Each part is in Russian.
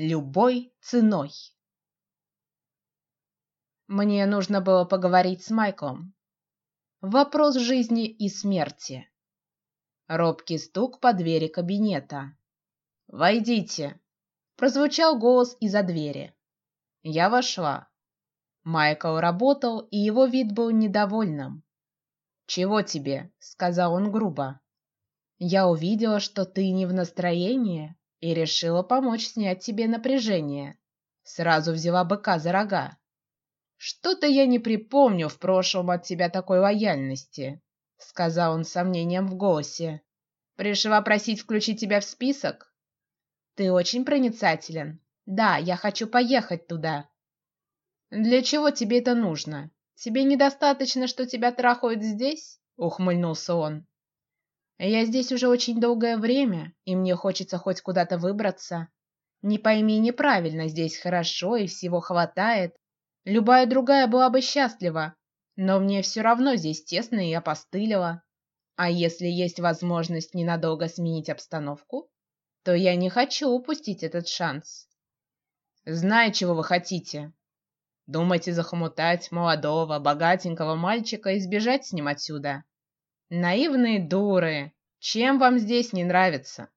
любой ценой. Мне нужно было поговорить с Майклом. Вопрос жизни и смерти. Робкий стук по двери кабинета. Войдите. Прозвучал голос из-за двери. Я вошла. Майкл работал, и его вид был недовольным. Чего тебе? сказал он грубо. Я увидела, что ты не в настроении, и решила помочь снять тебе напряжение. Сразу взяла быка за рога. Что-то я не припомню в прошлом от тебя такой лояльности сказал он с сомнением в голосе. Пришла просить включить тебя в список. Ты очень проницателен. Да, я хочу поехать туда. Для чего тебе это нужно? Тебе недостаточно, что тебя трахают здесь? Ухмыльнулся он. Я здесь уже очень долгое время, и мне хочется хоть куда-то выбраться. Не пойми неправильно, здесь хорошо и всего хватает. Любая другая была бы счастлива, но мне все равно здесь тесно и опостылило. А если есть возможность ненадолго сменить обстановку, то я не хочу упустить этот шанс. Знаю, чего вы хотите. Думаете захомутать молодого, богатенького мальчика и сбежать с ним отсюда? Наивные дуры! Чем вам здесь не нравится?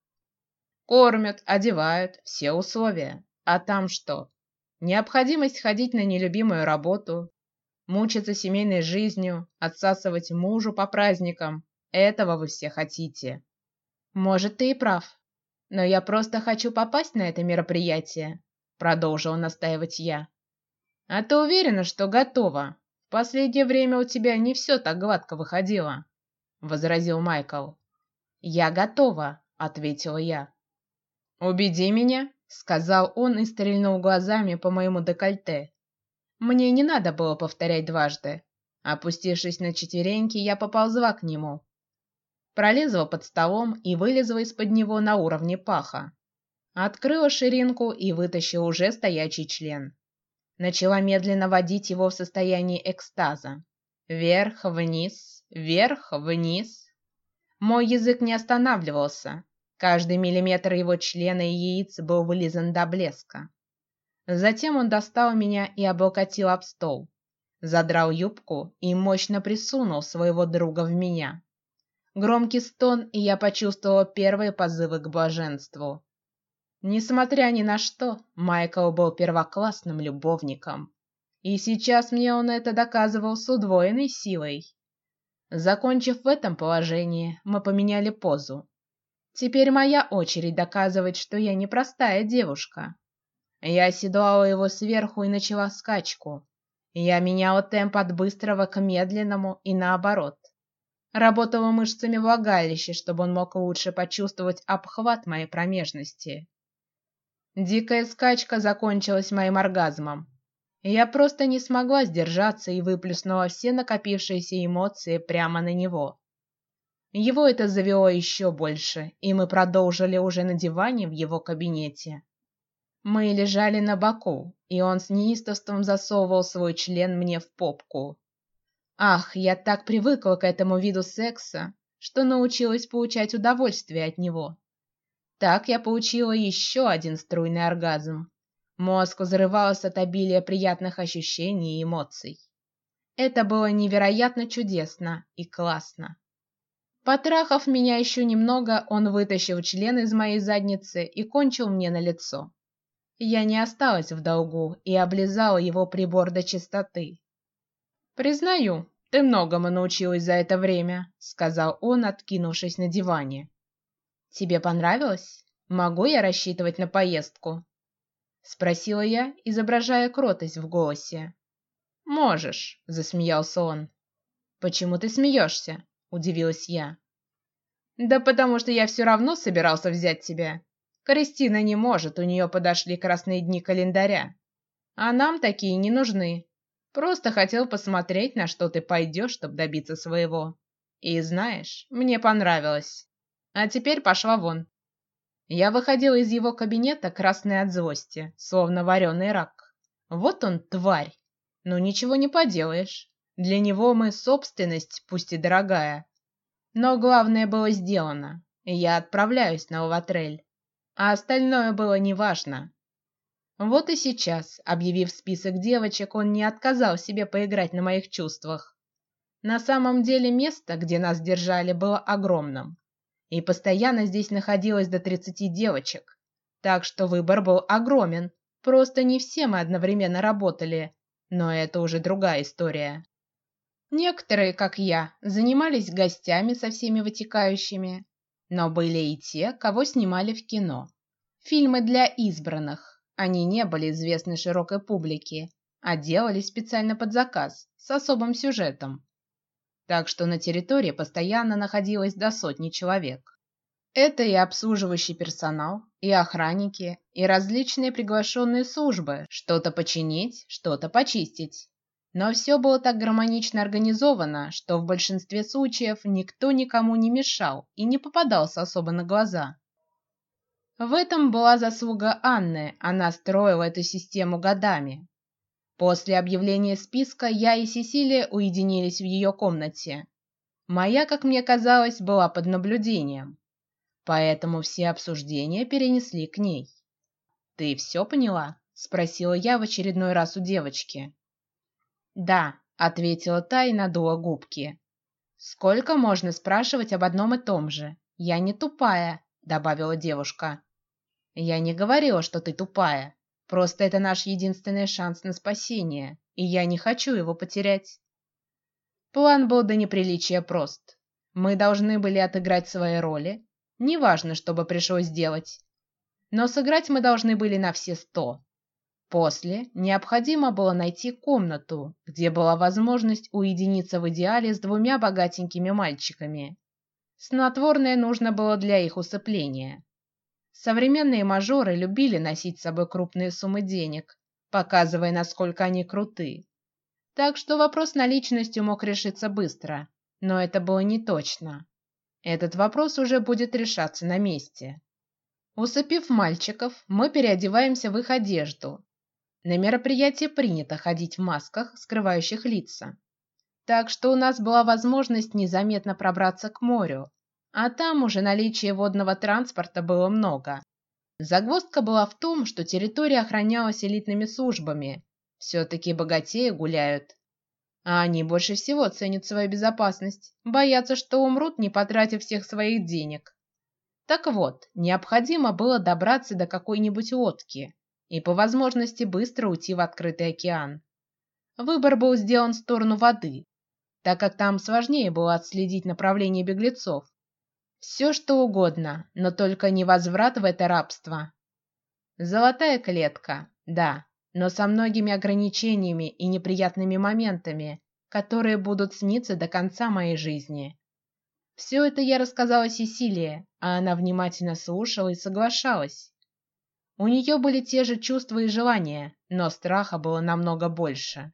Кормят, одевают, все условия. А там что? Необходимость ходить на нелюбимую работу, мучиться семейной жизнью, отсасывать мужу по праздникам. Этого вы все хотите. Может, ты и прав, но я просто хочу попасть на это мероприятие. Продолжил настаивать я. А ты уверена, что готова? В последнее время у тебя не все так гладко выходило, возразил Майкл. Я готова, ответила я. Убеди меня, сказал он и стрельнул глазами по моему декольте. Мне не надо было повторять дважды. Опустившись на четвереньки, я поползла к нему, пролезла под столом и вылезла из-под него на уровне паха. Открыла ширинку и вытащила уже стоячий член. Начала медленно водить его в состоянии экстаза. Вверх, вниз, вверх, вниз. Мой язык не останавливался. Каждый миллиметр его члена и яиц был вылизан до блеска. Затем он достал меня и облокотил об стол, задрал юбку и мощно присунул своего друга в меня. Громкий стон, и я почувствовала первые позывы к блаженству. Несмотря ни на что, Майкл был первоклассным любовником, и сейчас мне он это доказывал с удвоенной силой. Закончив в этом положении, мы поменяли позу. Теперь моя очередь доказывать, что я не простая девушка. Я оседлала его сверху и начала скачку. Я меняла темп от быстрого к медленному и наоборот. Работала мышцами влагалища, чтобы он мог лучше почувствовать обхват моей промежности. Дикая скачка закончилась моим оргазмом. Я просто не смогла сдержаться и выплеснула все накопившиеся эмоции прямо на него. Его это завело еще больше, и мы продолжили уже на диване в его кабинете. Мы лежали на боку, и он с неистовством засовывал свой член мне в попку. Ах, я так привыкла к этому виду секса, что научилась получать удовольствие от него. Так я получила еще один струйный оргазм. Мозг взрывался от обилия приятных ощущений и эмоций. Это было невероятно чудесно и классно. Потрахав меня еще немного, он вытащил член из моей задницы и кончил мне на лицо. Я не осталась в долгу и облизала его прибор до чистоты. Признаю, ты многому научилась за это время, сказал он, откинувшись на диване. Тебе понравилось? Могу я рассчитывать на поездку? Спросила я, изображая кротость в голосе. Можешь, засмеялся он. Почему ты смеешься? удивилась я. Да потому что я все равно собирался взять тебя. Кристина не может, у нее подошли красные дни календаря, а нам такие не нужны. Просто хотел посмотреть, на что ты пойдешь, чтобы добиться своего. И знаешь, мне понравилось. А теперь пошла вон. Я выходила из его кабинета красный от злости, словно вареный рак. Вот он тварь. Но ничего не поделаешь. Для него мы собственность, пусть и дорогая. Но главное было сделано. Я отправляюсь на Лаватрель а остальное было неважно. Вот и сейчас, объявив список девочек, он не отказал себе поиграть на моих чувствах. На самом деле место, где нас держали, было огромным, и постоянно здесь находилось до тридцати девочек, так что выбор был огромен. Просто не все мы одновременно работали, но это уже другая история. Некоторые, как я, занимались гостями со всеми вытекающими, но были и те, кого снимали в кино. Фильмы для избранных. Они не были известны широкой публике, а делались специально под заказ с особым сюжетом. Так что на территории постоянно находилось до сотни человек. Это и обслуживающий персонал, и охранники, и различные приглашенные службы, что-то починить, что-то почистить. Но все было так гармонично организовано, что в большинстве случаев никто никому не мешал и не попадался особо на глаза. В этом была заслуга Анны, она строила эту систему годами. После объявления списка я и Сесилия уединились в ее комнате. Моя, как мне казалось, была под наблюдением поэтому все обсуждения перенесли к ней. Ты все поняла? спросила я в очередной раз у девочки. Да, ответила та и надула губки. Сколько можно спрашивать об одном и том же? Я не тупая, добавила девушка. Я не говорила, что ты тупая. Просто это наш единственный шанс на спасение, и я не хочу его потерять. План был до неприличия прост. Мы должны были отыграть свои роли, Неважно, что бы пришлось сделать, но сыграть мы должны были на все сто. После необходимо было найти комнату, где была возможность уединиться в идеале с двумя богатенькими мальчиками. Снотворное нужно было для их усыпления. Современные мажоры любили носить с собой крупные суммы денег, показывая, насколько они круты. Так что вопрос наличностью мог решиться быстро, но это было не точно. Этот вопрос уже будет решаться на месте. Усыпив мальчиков, мы переодеваемся в их одежду. На мероприятии принято ходить в масках, скрывающих лица, так что у нас была возможность незаметно пробраться к морю, а там уже наличие водного транспорта было много. Загвоздка была в том, что территория охранялась элитными службами. Все-таки богатеи гуляют, а они больше всего ценят свою безопасность, боятся, что умрут, не потратив всех своих денег. Так вот, необходимо было добраться до какой-нибудь лодки и по возможности быстро уйти в открытый океан. Выбор был сделан в сторону воды, так как там сложнее было отследить направление беглецов. Все что угодно, но только не возврат в это рабство. Золотая клетка, да, но со многими ограничениями и неприятными моментами, которые будут сниться до конца моей жизни. Все это я рассказала Сесилии, а она внимательно слушала и соглашалась. У нее были те же чувства и желания, но страха было намного больше.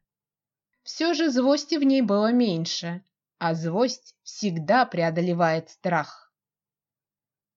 Все же злости в ней было меньше, а злость всегда преодолевает страх.